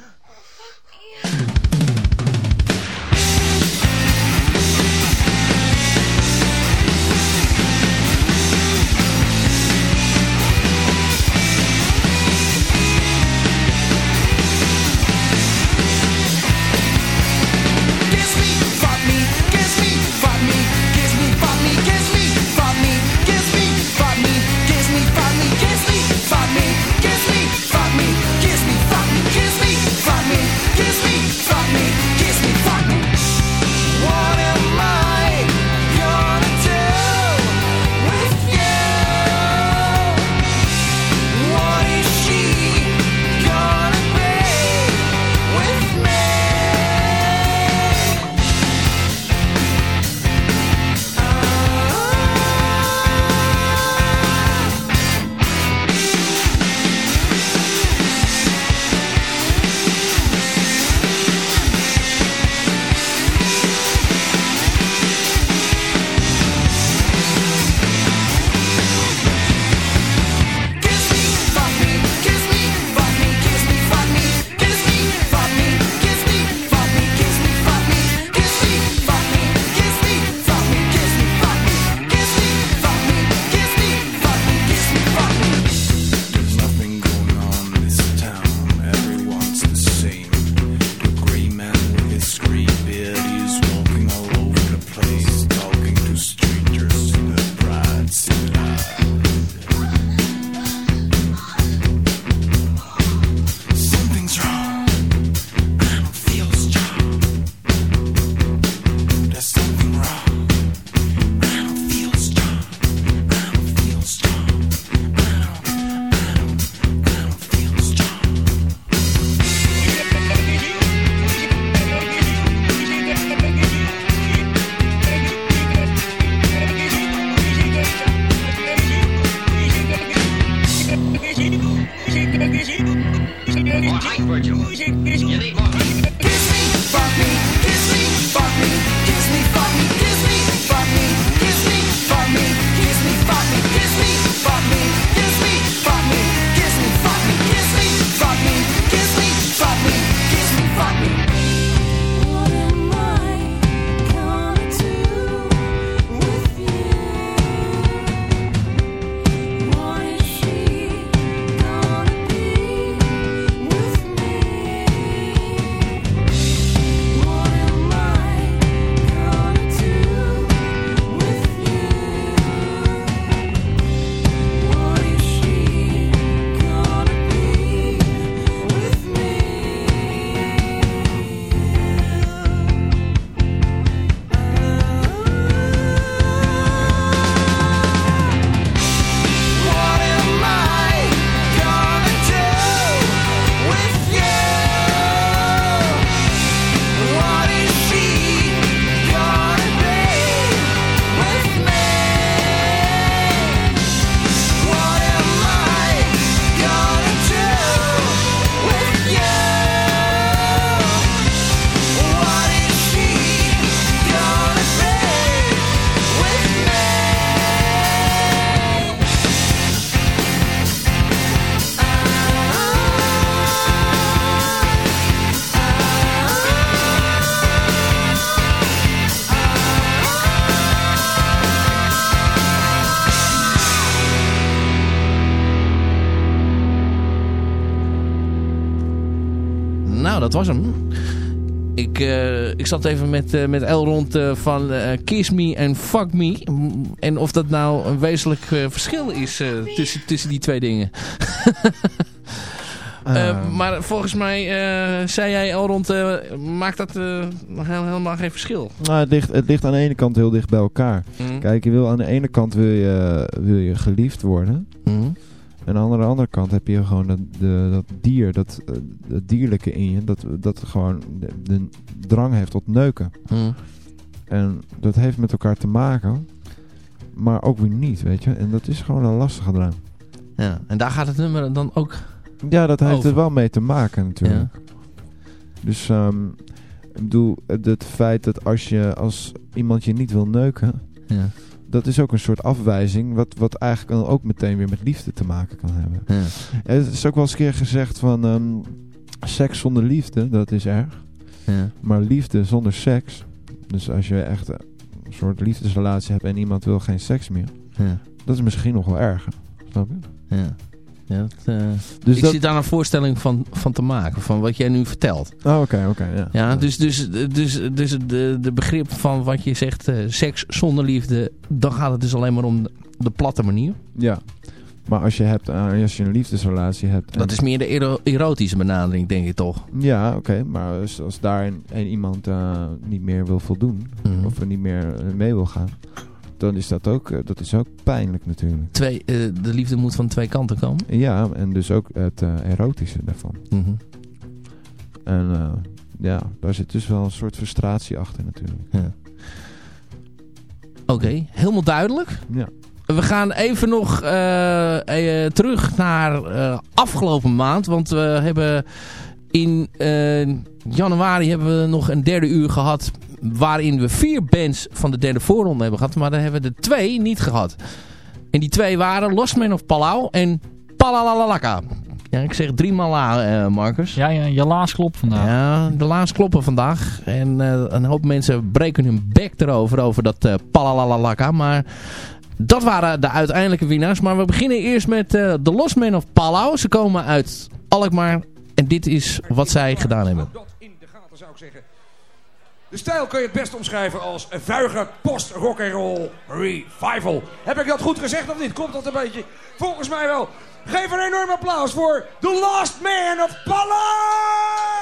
Nou, dat was hem. Ik, uh, ik zat even met, uh, met Elrond uh, van Kiss Me en Fuck Me. En of dat nou een wezenlijk verschil is tussen, tussen die twee dingen. maar volgens mij zei jij Elrond, maakt dat helemaal geen verschil? Nou, het ligt, het ligt aan de ene kant heel dicht bij elkaar. Mm. Kijk, je wil, aan de ene kant wil je, wil je geliefd worden. Mm. En aan de andere kant heb je gewoon dat, de, dat dier, dat, eh, dat dierlijke in je, dat, dat gewoon de, drang heeft tot neuken. Hmm. En dat heeft met elkaar te maken, maar ook weer niet, weet je. En dat is gewoon een lastige drang. Ja, en daar gaat het nummer dan ook Ja, dat heeft er wel mee te maken natuurlijk. Ja. Dus um, ik bedoel, het feit dat als, je, als iemand je niet wil neuken... Ja dat is ook een soort afwijzing, wat, wat eigenlijk ook meteen weer met liefde te maken kan hebben. Ja. Het is ook wel eens een keer gezegd van um, seks zonder liefde, dat is erg. Ja. Maar liefde zonder seks, dus als je echt een soort liefdesrelatie hebt en iemand wil geen seks meer, ja. dat is misschien nog wel erger. Snap je? Ja. Ja, uh, dus ik dat... zit daar een voorstelling van, van te maken, van wat jij nu vertelt. Oh, oké, oké. ja. ja, dus, dus, dus, dus de, de begrip van wat je zegt, uh, seks zonder liefde, dan gaat het dus alleen maar om de, platte manier. Ja, maar als je, hebt, uh, als je een liefdesrelatie hebt... Dat is meer de erotische benadering, denk ik toch? Ja, oké. maar als, als daar een, een iemand niet meer wil voldoen, mm of er niet meer mee wil gaan dan is dat ook, eh, dat is ook pijnlijk natuurlijk. Twee, uh, de liefde moet van twee kanten komen? Ja, en dus ook het uh, erotische daarvan. Mm -hmm. En uh, ja, daar zit dus wel een soort frustratie achter natuurlijk. Ja. Oké, okay, helemaal duidelijk. Ja. We gaan even nog terug naar afgelopen maand. Want we hebben in januari hebben we nog een derde uur gehad waarin we vier bands van de derde voorronde hebben gehad. Maar daar hebben we er twee niet gehad. En die twee waren Lost Man of Palau en Palalalaka. Ja, ik zeg drie maal uh, Marcus. Ja, ja, je laas klopt vandaag. Ja, de laas kloppen vandaag. En uh, een hoop mensen breken hun bek erover, over dat uh, Palalalaka. Maar dat waren de uiteindelijke winnaars. Maar we beginnen eerst met uh, The Lost Men of Palau. Ze komen uit Alkmaar. En dit is wat zij gedaan hebben. in de gaten zou ik zeggen. De stijl kun je het best omschrijven als vuige post rock and roll revival. Heb ik dat goed gezegd of niet? Komt dat een beetje? Volgens mij wel. Geef een enorm applaus voor The Last Man of Palau!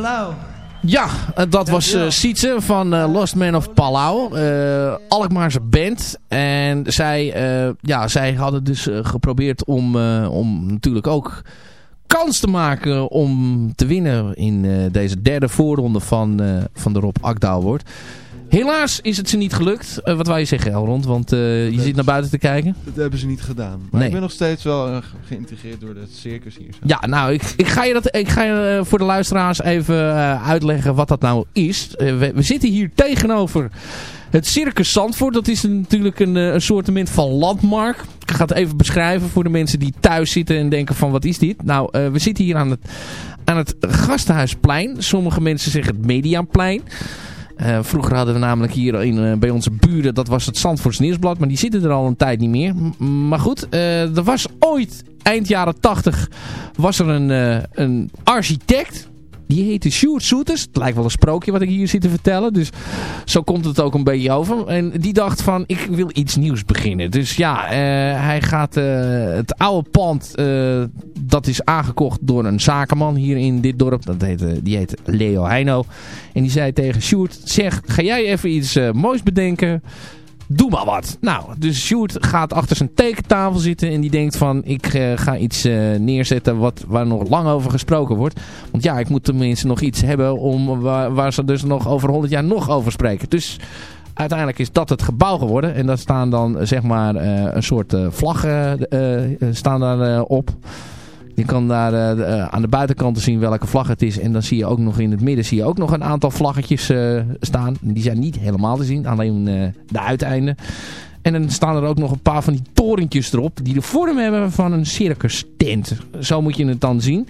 Palau. Ja, eh, dat was eh Sietse van eh, Lost Man of Palau. eh Alkmaarse band. En zij, ja, zij hadden dus geprobeerd om, om natuurlijk ook kans te maken om te winnen in deze derde voorronde van, van de Rob Akda Award. Helaas is het ze niet gelukt. Eh, wat wou je zeggen, Elrond? Want eh, je zit naar buiten te kijken. Dat hebben ze niet gedaan. Maar Nee. ik ben nog steeds wel eh, geïntegreerd door het circus hier. zo. Ja, nou, ik, ik ga je, dat, ik ga je voor de luisteraars even uitleggen wat dat nou is. We, we zitten hier tegenover het Circus Zandvoort. Dat is natuurlijk een, een soortement van landmark. Ik ga het even beschrijven voor de mensen die thuis zitten en denken van wat is dit? Nou, we zitten hier aan het, aan het Gasthuisplein. Sommige mensen zeggen het Mediaplein. Eh, vroeger hadden we namelijk hier in, eh, bij onze buren, dat was het Zandvoorts Nieuwsblad, maar die zitten er al een tijd niet meer. Maar goed, eh, er was ooit, eind jaren 80, was er een, een architect. Die heette Sjoerd Soeters. Het lijkt wel een sprookje wat ik hier zit te vertellen. Dus zo komt het ook een beetje over. En die dacht van, ik wil iets nieuws beginnen. Dus ja, eh, hij gaat eh, het oude pand, eh, dat is aangekocht door een zakenman hier in dit dorp. Dat heet, die heet Leo Heino. En die zei tegen Sjoerd, zeg, ga jij even iets moois bedenken? Doe maar wat. Nou, dus Sjoerd gaat achter zijn tekentafel zitten en die denkt van, ik eh, ga iets eh, neerzetten wat, waar nog lang over gesproken wordt. Want ja, ik moet tenminste nog iets hebben om, waar, waar ze dus nog over 100 jaar nog over spreken. Dus uiteindelijk is dat het gebouw geworden. En daar staan dan zeg maar eh, een soort vlaggen staan daar op. Je kan daar eh, eh, aan de buitenkant zien welke vlag het is. En dan zie je ook nog in het midden zie je ook nog een aantal vlaggetjes eh, staan. Die zijn niet helemaal te zien, alleen de uiteinden. En dan staan er ook nog een paar van die torentjes erop. Die de vorm hebben van een circus tent. Zo moet je het dan zien.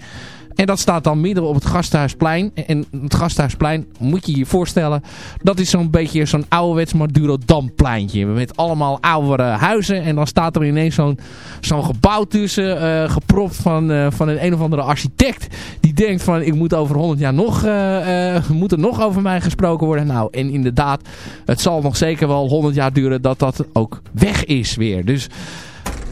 En dat staat dan midden op het Gasthuisplein. En het Gasthuisplein, moet je je voorstellen... dat is zo'n beetje zo'n ouderwets Madurodam-pleintje. Met allemaal oudere huizen. En dan staat er ineens zo'n zo'n gebouw tussen... eh, gepropt van, eh, van een een of andere architect... die denkt van, ik moet over 100 jaar nog... eh, moet er nog over mij gesproken worden. Nou, en inderdaad... het zal nog zeker wel 100 jaar duren... dat dat ook weg is weer. Dus...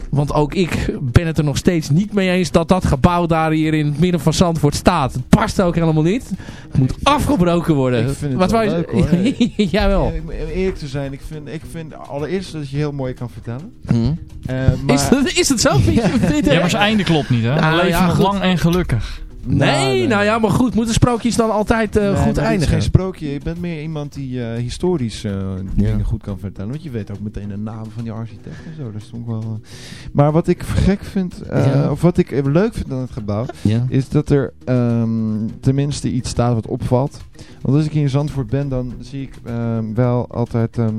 Want ook ik ben het er nog steeds niet mee eens dat dat gebouw daar hier in het midden van Zandvoort staat. Het past ook helemaal niet. Het moet afgebroken worden. Ik vind het Wat wel wou leuk, je- hoor. Jawel. Ja, ik moet eerlijk te zijn, ik vind, ik vind allereerst dat je heel mooi kan vertellen. Hm. Eh, maar, Is, dat, is dat zo? Het Ja, echt? maar zijn einde klopt niet, hè? Nou, leven ja, nog lang en gelukkig. Nee, nou ja, maar goed. Moeten sprookjes dan altijd eh, Nee, goed eindigen? geen sprookje. Je bent meer iemand die eh, historisch eh, dingen goed kan vertellen. Want je weet ook meteen de naam van die architect en zo. Dat is toch wel... Maar wat ik gek vind, Ja. of wat ik leuk vind aan het gebouw, Ja. is dat er ehm, tenminste iets staat wat opvalt. Want als ik hier in Zandvoort ben, dan zie ik ehm, wel altijd... ehm,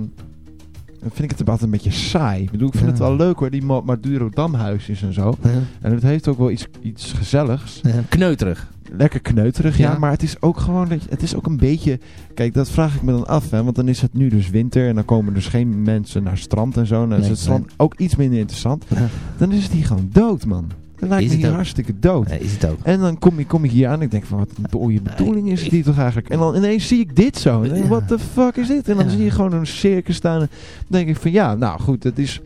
dan vind ik het altijd een beetje saai. Ik bedoel, ik vind Ja. het wel leuk hoor, die Ma- Maduro Damhuisjes en zo. Ja. En het heeft ook wel iets, iets gezelligs. Ja, Kneuterig. Lekker kneuterig, ja. Ja. Maar het is ook gewoon, het is ook een beetje... Kijk, dat vraag ik me dan af, hè. Want dan is het nu dus winter en dan komen dus geen mensen naar het strand en zo. En dan is het strand ook iets minder interessant. Ja. Dan is het hier gewoon dood, man. Dan lijkt Is me het hier hartstikke dood. Nee, is het ook. En dan kom ik, kom ik hier aan en ik denk van, wat een dode bedoeling is het hier toch eigenlijk? En dan ineens zie ik dit zo. En denk what the fuck is dit? En dan zie je gewoon een circus staan. En dan denk ik van, ja, nou goed, dat is,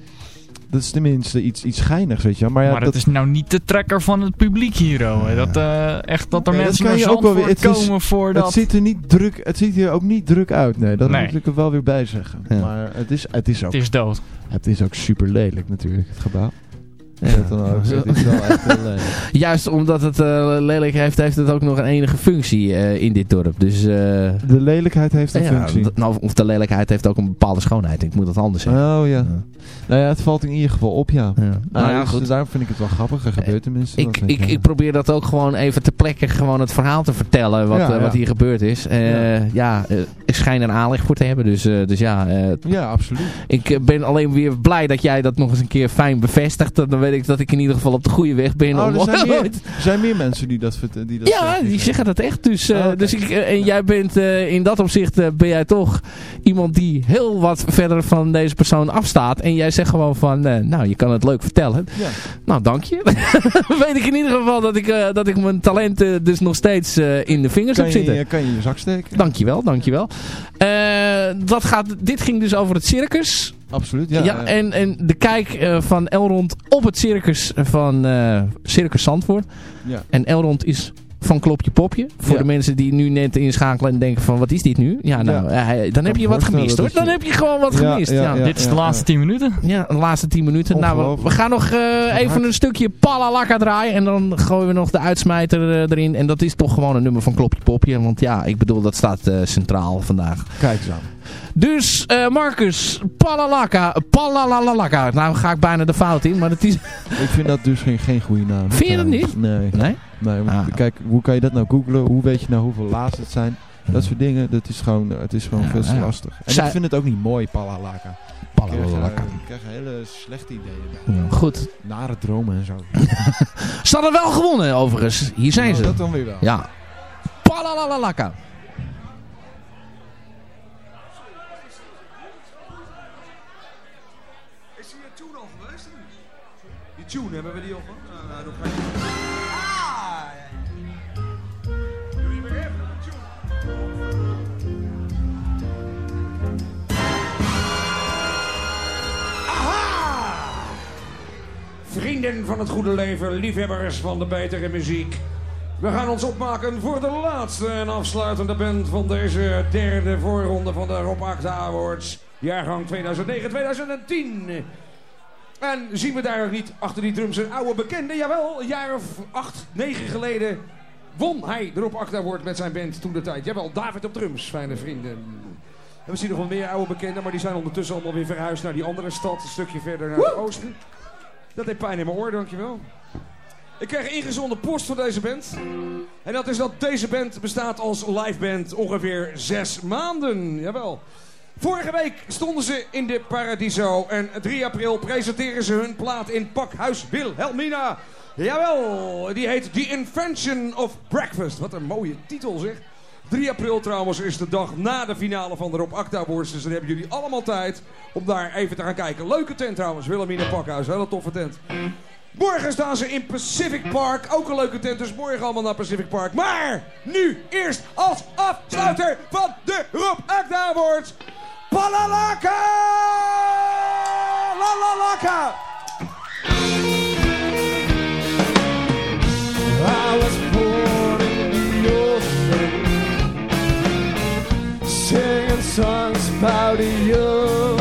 dat is tenminste iets, iets geinigs, weet je wel. Maar ja, maar dat, is nou niet de trekker van het publiek hier, hoor. Dat, eh, echt dat er Nee, mensen naar wel Zandvoort het is- komen voor Het dat. ziet er niet druk, het ziet er ook niet druk uit, nee. Dat Nee. moet ik er wel weer bij zeggen. Ja. Maar het is, het is ook, Het is dood. het is ook super lelijk natuurlijk, het gebouw. Ja. Dat dan ook. Het is wel echt heel lelijk. Juist omdat het eh, lelijk heeft, heeft het ook nog een enige functie eh, in dit dorp. Dus, eh, De lelijkheid heeft een ja, functie. nou, of de lelijkheid heeft ook een bepaalde schoonheid. Ik moet het anders zeggen. Oh ja. Nou ja, het valt in ieder geval op, ja. Ja. Nou, Nou ja, dus goed. daarom vind ik het wel grappig. Er gebeurt tenminste Ik, wat, ik, probeer dat ook gewoon even ter plekke gewoon het verhaal te vertellen wat, eh, wat hier gebeurd is. Eh, Ja. eh, ik schijn er aanleg voor te hebben. Dus, dus ja, Ja, absoluut. ik ben alleen weer blij dat jij dat nog eens een keer fijn bevestigt. Dan weet ik dat ik in ieder geval op de goede weg ben. Oh, om- er zijn meer, er zijn meer mensen die dat, die dat ja, zeggen. die zeggen dat echt. Dus, Oh, dus ik, en jij bent in dat opzicht ben jij toch iemand die heel wat verder van deze persoon afstaat. En jij zegt gewoon van, eh, nou je kan het leuk vertellen. Ja. Nou, dank je. weet ik in ieder geval dat ik, eh, dat ik mijn talenten dus nog steeds eh, in de vingers Kan heb je, zitten. kan je in je zak steken? Dankjewel, dankjewel. Dat gaat, dit ging dus over het circus. Absoluut, Ja, ja. en, en de kijk van Elrond op het circus van Circus Zandvoort. ja. En Elrond is van Klopje Popje. Voor Ja. de mensen die nu net inschakelen en denken van wat is dit nu? Ja, nou, Ja. eh, dan heb je wat gemist hoor. Dan heb je gewoon wat gemist. Ja, ja, ja. Dit is de laatste 10 minuten. Ja, de laatste 10 minuten. Nou, we, gaan nog eh, even hard. een stukje Palalaka draaien. En dan gooien we nog de uitsmijter eh, erin. En dat is toch gewoon een nummer van Klopje Popje. Want ja, ik bedoel, dat staat eh, centraal vandaag. Kijk eens aan. Dus eh, Marcus, Palalaka, Palalalaka. Nou ga ik bijna de fout in, maar het is... Ik vind dat dus geen, geen goede naam. Vind je dat trouwens. Nee. Nee? nee want Ah. Kijk, hoe kan je dat nou googlen? Hoe weet je nou hoeveel laatst het zijn? Dat soort dingen, dat is gewoon, het is gewoon Ja, veel te ja. lastig. En Zij- ik vind het ook niet mooi, Palalaka. Ik krijg, eh, Palalaka. ik krijg hele slechte ideeën. Ja, goed. Nare dromen en zo. Ze hadden wel gewonnen overigens. Hier zijn Nou, ze. Dat dan weer wel. Ja. Palalalaka. Tune, hebben we die al van? Nou, nou. Ah! Tune. Vrienden van het goede leven, liefhebbers van de betere muziek. We gaan ons opmaken voor de laatste en afsluitende band van deze derde voorronde van de Rob Acta Awards. Jaargang 2009-2010. En zien we daar ook niet achter die drums een oude bekende? Jawel, een jaar of acht, negen geleden won hij de Rob Acta Award met zijn band toen de tijd. Jawel, David op drums, fijne vrienden. En we zien nog wel meer oude bekenden, maar die zijn ondertussen allemaal weer verhuisd naar die andere stad, een stukje verder naar het oosten. Dat deed pijn in mijn oor, dankjewel. Ik kreeg ingezonden post voor deze band. En dat is dat deze band bestaat als liveband ongeveer zes maanden. Jawel. Vorige week stonden ze in de Paradiso. En 3 april presenteren ze hun plaat in Pakhuis Wilhelmina. Jawel, die heet The Invention of Breakfast. Wat een mooie titel zeg. 3 april trouwens is de dag na de finale van de Rob Acta Awards. Dus dan hebben jullie allemaal tijd om daar even te gaan kijken. Leuke tent trouwens, Wilhelmina Pakhuis. Hele toffe tent. Morgen staan ze in Pacific Park. Ook een leuke tent, dus morgen allemaal naar Pacific Park. Maar nu eerst als afsluiter van de Rob Acta Awards. Palalaka! Lalalaka! I was born in songs about you.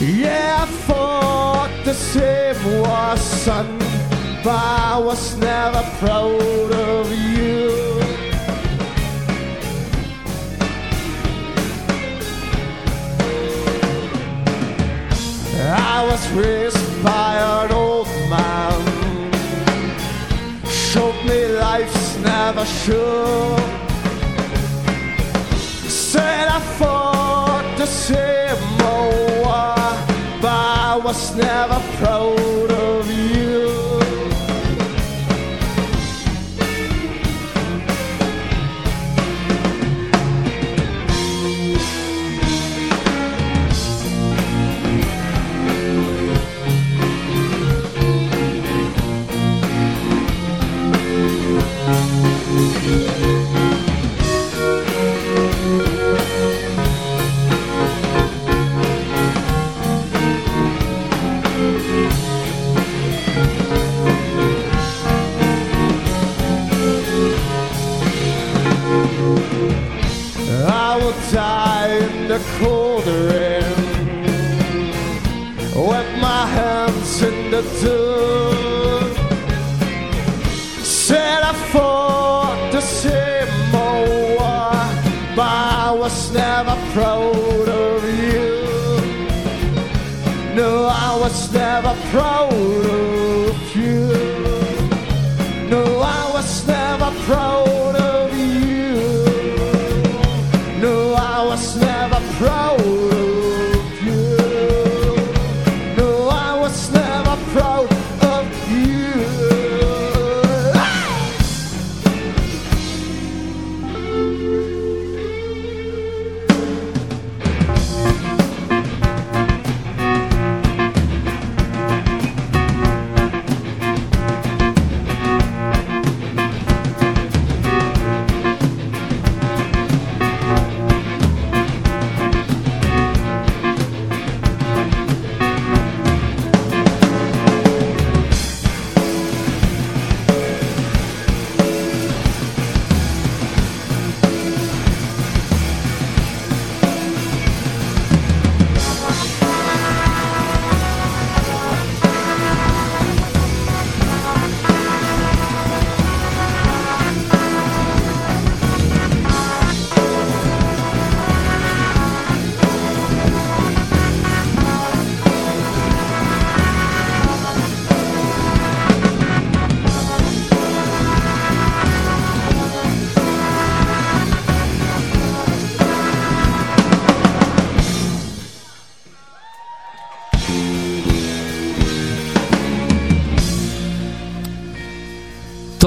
Yeah, thought the same was son, but I was never proud of you. I was raised by an old man Showed me life's never sure Said I fought the same old was never proud of you Fought the same old war But I was never proud of you. No, I was never proud of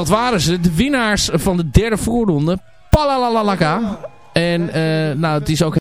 dat waren ze. De winnaars van de derde voorronde. Palalalaka. En nou, het is ook